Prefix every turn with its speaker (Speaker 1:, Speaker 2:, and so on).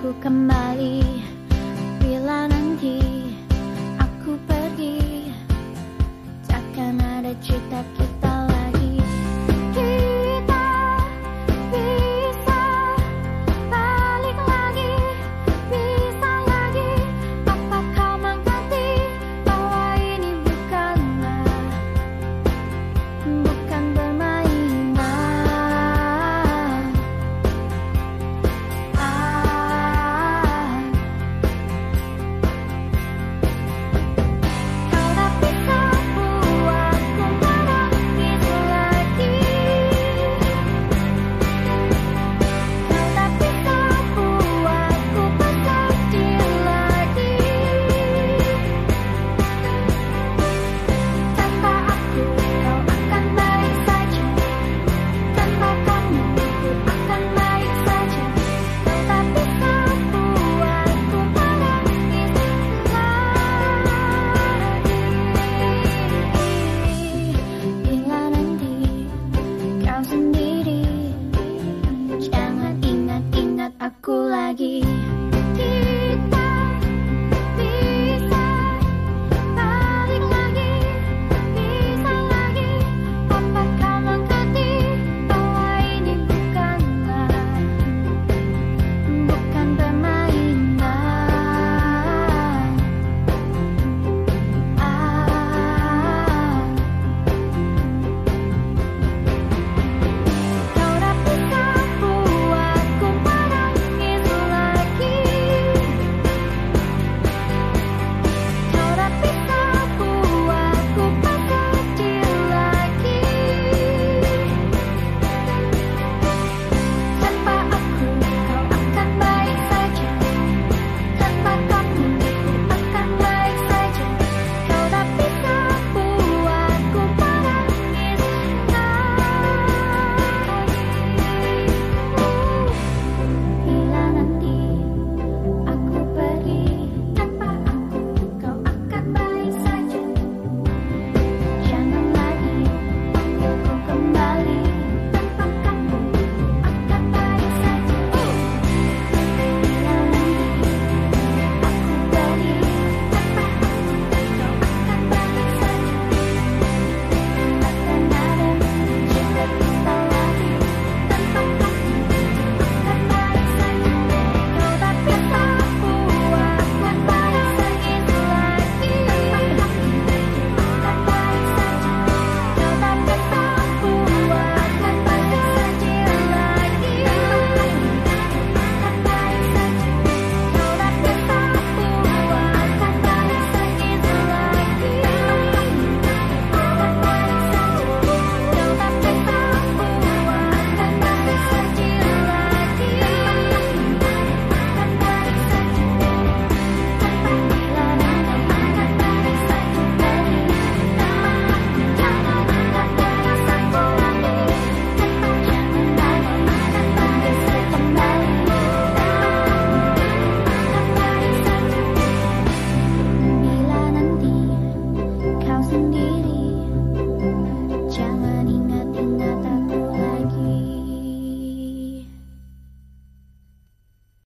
Speaker 1: Ku kembali. see